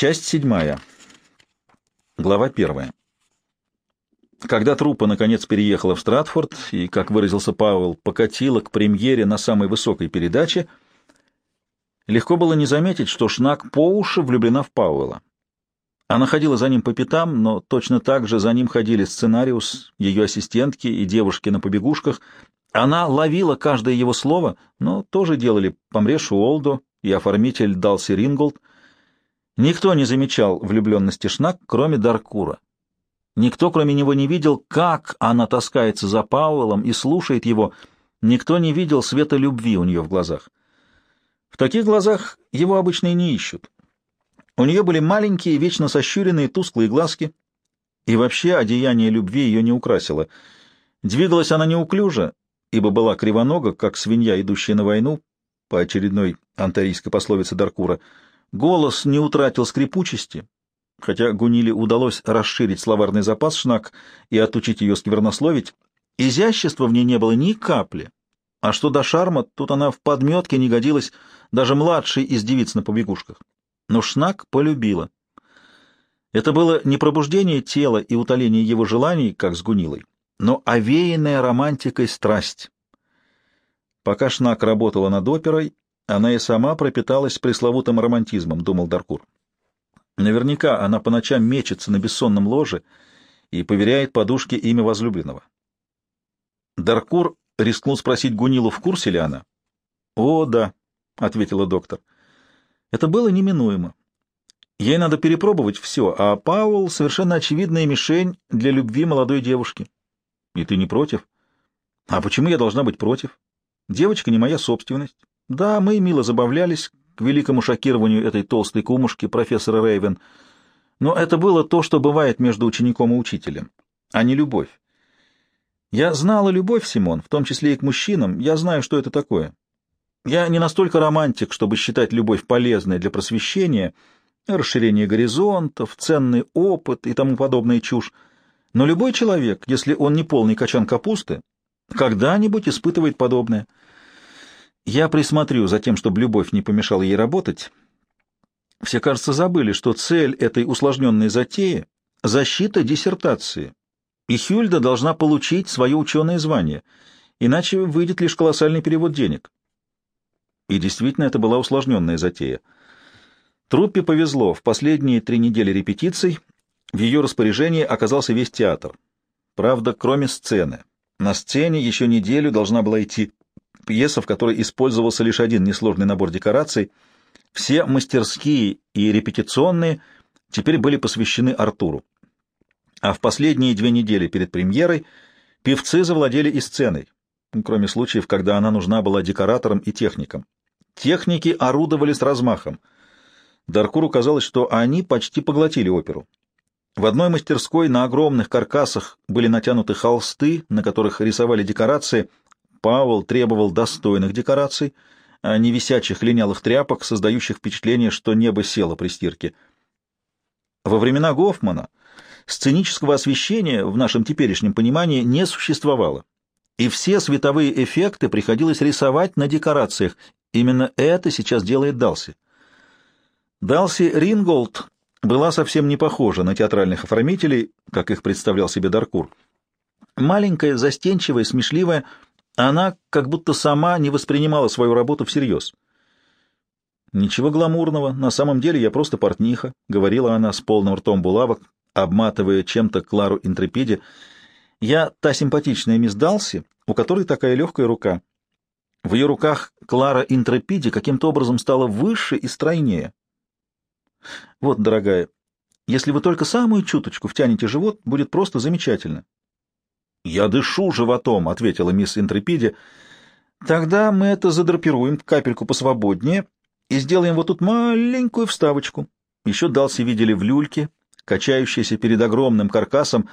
Часть седьмая. Глава первая. Когда труппа наконец переехала в Стратфорд и, как выразился Пауэлл, покатила к премьере на самой высокой передаче, легко было не заметить, что Шнак по уши влюблена в Пауэлла. Она ходила за ним по пятам, но точно так же за ним ходили сценариус, ее ассистентки и девушки на побегушках. Она ловила каждое его слово, но тоже делали Помреш Уолдо и оформитель Далси Ринголд. Никто не замечал влюбленности Шнак, кроме Даркура. Никто, кроме него, не видел, как она таскается за Пауэллом и слушает его. Никто не видел света любви у нее в глазах. В таких глазах его обычно и не ищут. У нее были маленькие, вечно сощуренные, тусклые глазки, и вообще одеяние любви ее не украсило. Двигалась она неуклюже, ибо была кривонога, как свинья, идущая на войну, по очередной антарийской пословице Даркура. Голос не утратил скрипучести, хотя Гуниле удалось расширить словарный запас Шнак и отучить ее сквернословить. Изящества в ней не было ни капли. А что до шарма, тут она в подметке не годилась даже младшей из девиц на побегушках но Шнак полюбила. Это было не пробуждение тела и утоление его желаний, как с Гунилой, но овеянная романтикой страсть. Пока Шнак работала над оперой, она и сама пропиталась пресловутым романтизмом, думал Даркур. Наверняка она по ночам мечется на бессонном ложе и поверяет подушке имя возлюбленного. Даркур рискнул спросить Гунилу, в курсе ли она. — О, да, — ответила доктор. Это было неминуемо. Ей надо перепробовать все, а Пауэлл — совершенно очевидная мишень для любви молодой девушки. И ты не против? А почему я должна быть против? Девочка не моя собственность. Да, мы мило забавлялись к великому шокированию этой толстой кумушки, профессора Рейвен, но это было то, что бывает между учеником и учителем, а не любовь. Я знала любовь, Симон, в том числе и к мужчинам, я знаю, что это такое. Я не настолько романтик, чтобы считать любовь полезной для просвещения, расширения горизонтов, ценный опыт и тому подобная чушь. Но любой человек, если он не полный качан капусты, когда-нибудь испытывает подобное. Я присмотрю за тем, чтобы любовь не помешала ей работать. Все, кажется, забыли, что цель этой усложненной затеи — защита диссертации, и Хюльда должна получить свое ученое звание, иначе выйдет лишь колоссальный перевод денег. И действительно, это была усложненная затея. Труппе повезло. В последние три недели репетиций в ее распоряжении оказался весь театр. Правда, кроме сцены. На сцене еще неделю должна была идти пьеса, в которой использовался лишь один несложный набор декораций. Все мастерские и репетиционные теперь были посвящены Артуру. А в последние две недели перед премьерой певцы завладели и сценой, кроме случаев, когда она нужна была декораторам и техникам. Техники орудовали с размахом. Даркуру казалось, что они почти поглотили оперу. В одной мастерской на огромных каркасах были натянуты холсты, на которых рисовали декорации. Пауэлл требовал достойных декораций, а не висячих линялых тряпок, создающих впечатление, что небо село при стирке. Во времена Гофмана сценического освещения в нашем теперешнем понимании не существовало, и все световые эффекты приходилось рисовать на декорациях, Именно это сейчас делает Далси. Далси Ринголд была совсем не похожа на театральных оформителей, как их представлял себе Даркур. Маленькая, застенчивая, смешливая, она как будто сама не воспринимала свою работу всерьез. «Ничего гламурного, на самом деле я просто портниха», — говорила она с полным ртом булавок, обматывая чем-то Клару Интрепиде. «Я та симпатичная мисс Далси, у которой такая легкая рука. В ее руках Клара Интрепиди каким-то образом стала выше и стройнее. Вот, дорогая, если вы только самую чуточку втянете живот, будет просто замечательно. — Я дышу животом, — ответила мисс Интрепиди. — Тогда мы это задрапируем капельку посвободнее и сделаем вот тут маленькую вставочку. Еще Далси видели в люльке, качающейся перед огромным каркасом.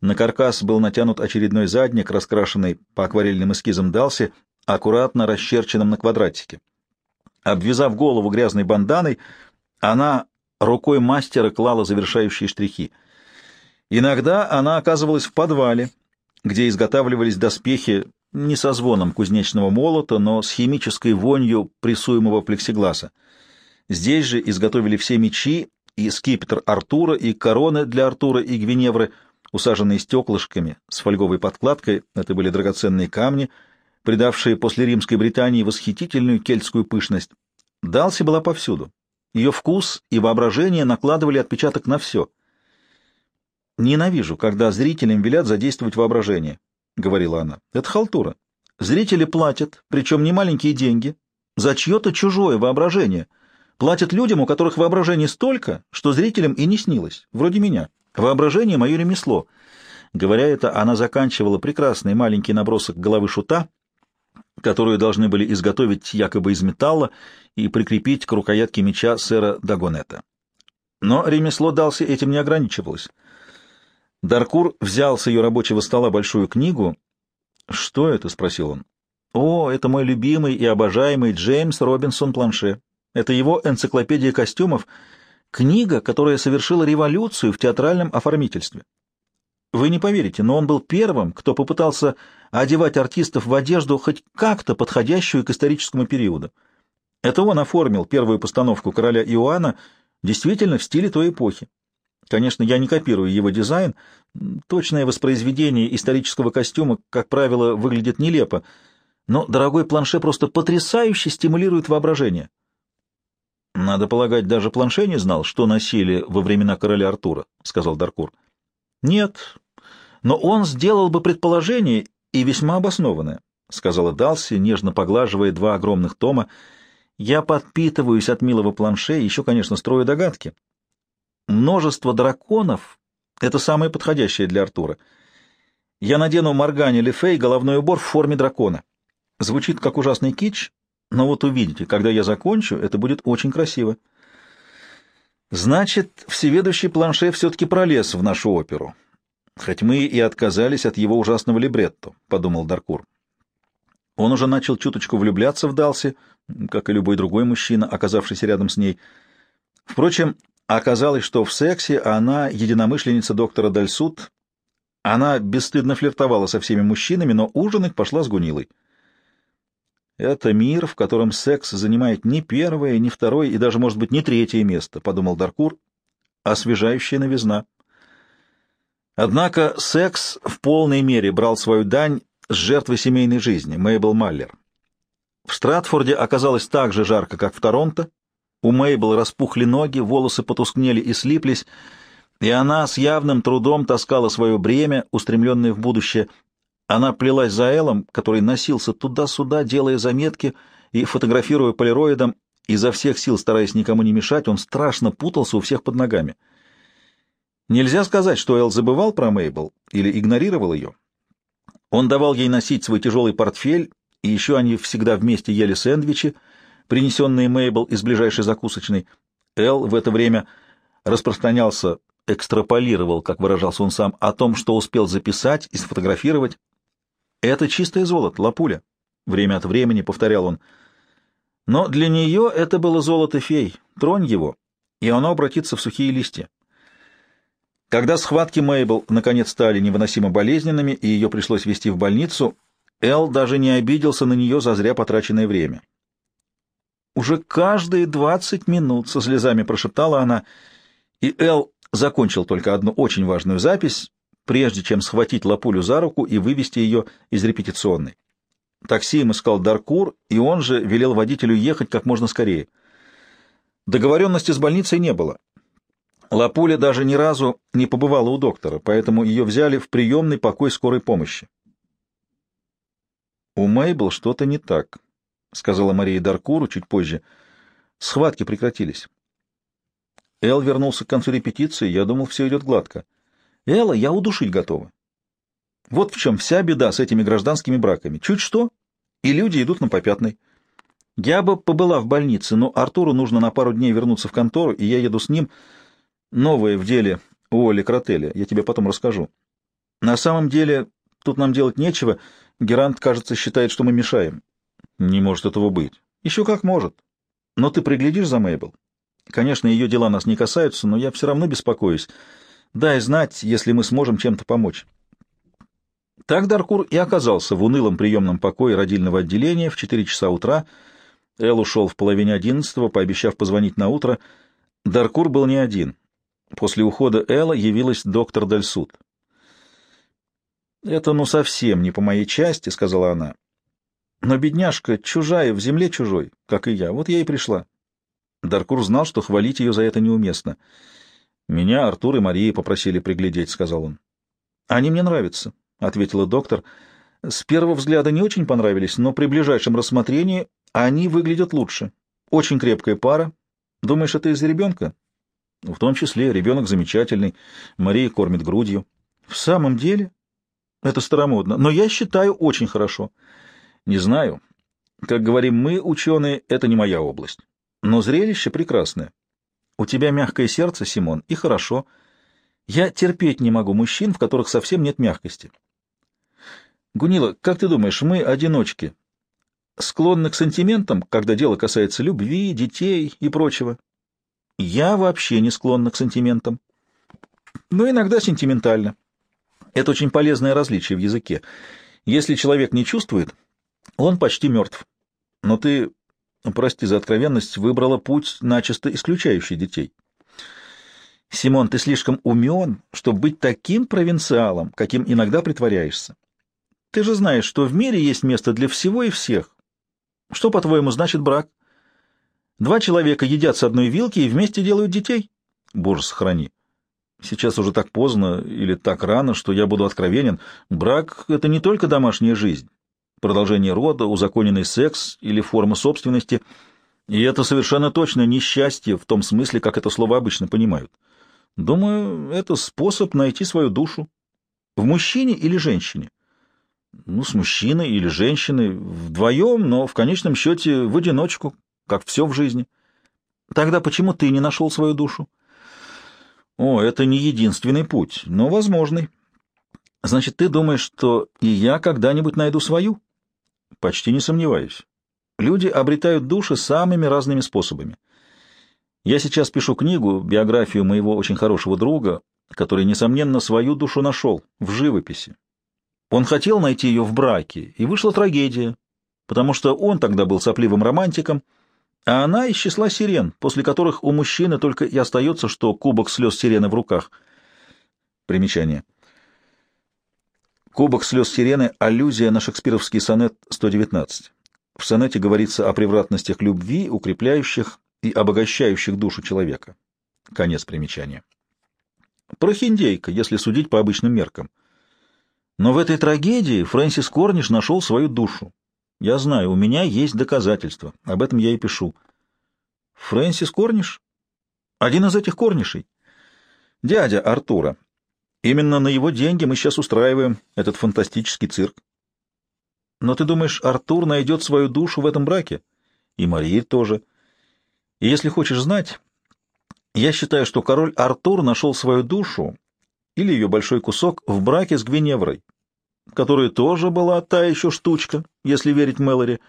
На каркас был натянут очередной задник, раскрашенный по акварельным эскизам Далси, аккуратно расчерченном на квадратике. Обвязав голову грязной банданой, она рукой мастера клала завершающие штрихи. Иногда она оказывалась в подвале, где изготавливались доспехи не со звоном кузнечного молота, но с химической вонью прессуемого плексигласа. Здесь же изготовили все мечи и скипетр Артура, и короны для Артура и Гвиневры, усаженные стеклышками с фольговой подкладкой. Это были драгоценные камни, придавшие после римской Британии восхитительную кельтскую пышность. Далси была повсюду. Ее вкус и воображение накладывали отпечаток на все. «Ненавижу, когда зрителям велят задействовать воображение», — говорила она. «Это халтура. Зрители платят, причем не маленькие деньги, за чье-то чужое воображение. Платят людям, у которых воображение столько, что зрителям и не снилось, вроде меня. Воображение — мое ремесло». Говоря это, она заканчивала прекрасный маленький набросок головы шута, которую должны были изготовить якобы из металла и прикрепить к рукоятке меча сэра Дагонета. Но ремесло Далси этим не ограничивалось. Даркур взял с ее рабочего стола большую книгу. «Что это?» — спросил он. «О, это мой любимый и обожаемый Джеймс Робинсон Планше. Это его энциклопедия костюмов, книга, которая совершила революцию в театральном оформительстве. Вы не поверите, но он был первым, кто попытался одевать артистов в одежду хоть как-то подходящую к историческому периоду. Это он оформил первую постановку короля Иоанна действительно в стиле той эпохи. Конечно, я не копирую его дизайн. Точное воспроизведение исторического костюма, как правило, выглядит нелепо. Но дорогой планше просто потрясающе стимулирует воображение. Надо полагать, даже планше не знал, что носили во времена короля Артура, — сказал Даркур. Нет, но он сделал бы предположение и весьма обоснованное, — сказала Далси, нежно поглаживая два огромных тома. Я подпитываюсь от милого планше, еще, конечно, строю догадки. Множество драконов — это самое подходящее для Артура. Я надену Моргане Лефей головной убор в форме дракона. Звучит как ужасный кич, но вот увидите, когда я закончу, это будет очень красиво. Значит, всеведущий планше все-таки пролез в нашу оперу. Хоть мы и отказались от его ужасного либретто, — подумал Даркур. Он уже начал чуточку влюбляться в Далси, как и любой другой мужчина, оказавшийся рядом с ней. Впрочем, Оказалось, что в сексе она единомышленница доктора Дальсут. Она бесстыдно флиртовала со всеми мужчинами, но ужинать пошла с Гунилой. «Это мир, в котором секс занимает не первое, не второе и даже, может быть, не третье место», — подумал Даркур. «Освежающая новизна». Однако секс в полной мере брал свою дань с жертвы семейной жизни, Мейбл Маллер. В Стратфорде оказалось так же жарко, как в Торонто, у Мейбл распухли ноги, волосы потускнели и слиплись, и она с явным трудом таскала свое бремя, устремленное в будущее. Она плелась за Элом, который носился туда-сюда, делая заметки и фотографируя полироидом, изо всех сил стараясь никому не мешать, он страшно путался у всех под ногами. Нельзя сказать, что Эл забывал про Мейбл или игнорировал ее. Он давал ей носить свой тяжелый портфель, и еще они всегда вместе ели сэндвичи, принесенные Мейбл из ближайшей закусочной. Эл в это время распространялся, экстраполировал, как выражался он сам, о том, что успел записать и сфотографировать. «Это чистое золото, лапуля», — время от времени повторял он. Но для нее это было золото фей. Тронь его, и оно обратится в сухие листья. Когда схватки Мейбл наконец стали невыносимо болезненными, и ее пришлось везти в больницу, Эл даже не обиделся на нее за зря потраченное время. Уже каждые двадцать минут со слезами прошептала она, и Эл закончил только одну очень важную запись, прежде чем схватить Лапулю за руку и вывести ее из репетиционной. Такси им искал Даркур, и он же велел водителю ехать как можно скорее. Договоренности с больницей не было. Лапуля даже ни разу не побывала у доктора, поэтому ее взяли в приемный покой скорой помощи. У Мейбл что-то не так. — сказала Мария Даркуру чуть позже. Схватки прекратились. Эл вернулся к концу репетиции, я думал, все идет гладко. Элла, я удушить готова. Вот в чем вся беда с этими гражданскими браками. Чуть что, и люди идут на попятный. Я бы побыла в больнице, но Артуру нужно на пару дней вернуться в контору, и я еду с ним. Новое в деле у Оли Кротеля, я тебе потом расскажу. На самом деле, тут нам делать нечего. Герант, кажется, считает, что мы мешаем. Не может этого быть. Еще как может. Но ты приглядишь за Мейбл? Конечно, ее дела нас не касаются, но я все равно беспокоюсь. Дай знать, если мы сможем чем-то помочь. Так Даркур и оказался в унылом приемном покое родильного отделения в четыре часа утра. Эл ушел в половине одиннадцатого, пообещав позвонить на утро. Даркур был не один. После ухода Элла явилась доктор Дальсуд. «Это ну совсем не по моей части», — сказала она. «Но бедняжка чужая, в земле чужой, как и я. Вот я и пришла». Даркур знал, что хвалить ее за это неуместно. «Меня Артур и Мария попросили приглядеть», — сказал он. «Они мне нравятся», — ответила доктор. «С первого взгляда не очень понравились, но при ближайшем рассмотрении они выглядят лучше. Очень крепкая пара. Думаешь, это из-за ребенка?» «В том числе. Ребенок замечательный. Мария кормит грудью». «В самом деле?» «Это старомодно. Но я считаю очень хорошо». «Не знаю. Как говорим мы, ученые, это не моя область. Но зрелище прекрасное. У тебя мягкое сердце, Симон, и хорошо. Я терпеть не могу мужчин, в которых совсем нет мягкости. Гунила, как ты думаешь, мы, одиночки, склонны к сантиментам, когда дело касается любви, детей и прочего? Я вообще не склонна к сантиментам. Но иногда сентиментально. Это очень полезное различие в языке. Если человек не чувствует, он почти мертв. Но ты прости за откровенность, выбрала путь, начисто исключающий детей. Симон, ты слишком умен, чтобы быть таким провинциалом, каким иногда притворяешься. Ты же знаешь, что в мире есть место для всего и всех. Что, по-твоему, значит брак? Два человека едят с одной вилки и вместе делают детей? Боже, сохрани. Сейчас уже так поздно или так рано, что я буду откровенен. Брак — это не только домашняя жизнь продолжение рода, узаконенный секс или форма собственности, и это совершенно точно несчастье в том смысле, как это слово обычно понимают. Думаю, это способ найти свою душу. В мужчине или женщине? Ну, с мужчиной или женщиной, вдвоем, но в конечном счете в одиночку, как все в жизни. Тогда почему ты не нашел свою душу? О, это не единственный путь, но возможный. Значит, ты думаешь, что и я когда-нибудь найду свою? Почти не сомневаюсь. Люди обретают души самыми разными способами. Я сейчас пишу книгу, биографию моего очень хорошего друга, который, несомненно, свою душу нашел в живописи. Он хотел найти ее в браке, и вышла трагедия, потому что он тогда был сопливым романтиком, а она из числа сирен, после которых у мужчины только и остается, что кубок слез сирены в руках. Примечание. Кубок слез сирены — аллюзия на шекспировский сонет 119. В сонете говорится о превратностях любви, укрепляющих и обогащающих душу человека. Конец примечания. Прохиндейка, если судить по обычным меркам. Но в этой трагедии Фрэнсис Корниш нашел свою душу. Я знаю, у меня есть доказательства. Об этом я и пишу. Фрэнсис Корниш? Один из этих Корнишей? Дядя Артура, Именно на его деньги мы сейчас устраиваем этот фантастический цирк. Но ты думаешь, Артур найдет свою душу в этом браке? И Мария тоже. И если хочешь знать, я считаю, что король Артур нашел свою душу или ее большой кусок в браке с Гвиневрой, которая тоже была та еще штучка, если верить Мэлори.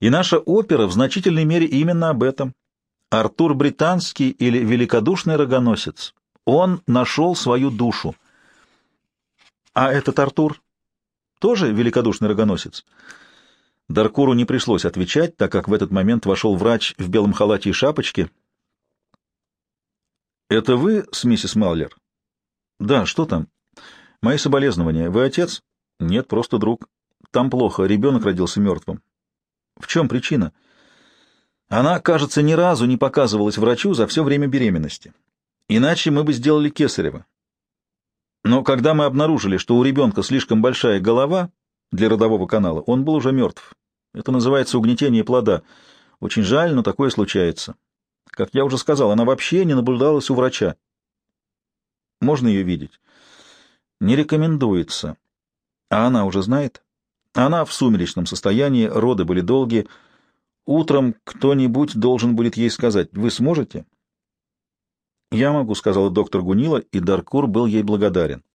И наша опера в значительной мере именно об этом. Артур британский или великодушный рогоносец. Он нашел свою душу. А этот Артур тоже великодушный рогоносец? Даркуру не пришлось отвечать, так как в этот момент вошел врач в белом халате и шапочке. «Это вы с миссис Маллер?» «Да, что там?» «Мои соболезнования. Вы отец?» «Нет, просто друг. Там плохо. Ребенок родился мертвым». «В чем причина?» Она, кажется, ни разу не показывалась врачу за все время беременности. Иначе мы бы сделали кесарево. Но когда мы обнаружили, что у ребенка слишком большая голова для родового канала, он был уже мертв. Это называется угнетение плода. Очень жаль, но такое случается. Как я уже сказал, она вообще не наблюдалась у врача. Можно ее видеть? Не рекомендуется. А она уже знает? Она в сумеречном состоянии, роды были долгие. Утром кто-нибудь должен будет ей сказать, вы сможете? «Я могу», — сказала доктор Гунила, и Даркур был ей благодарен.